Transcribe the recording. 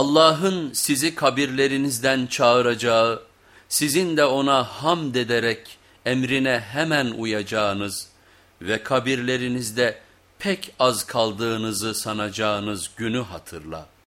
Allah'ın sizi kabirlerinizden çağıracağı, sizin de ona hamd ederek emrine hemen uyacağınız ve kabirlerinizde pek az kaldığınızı sanacağınız günü hatırla.''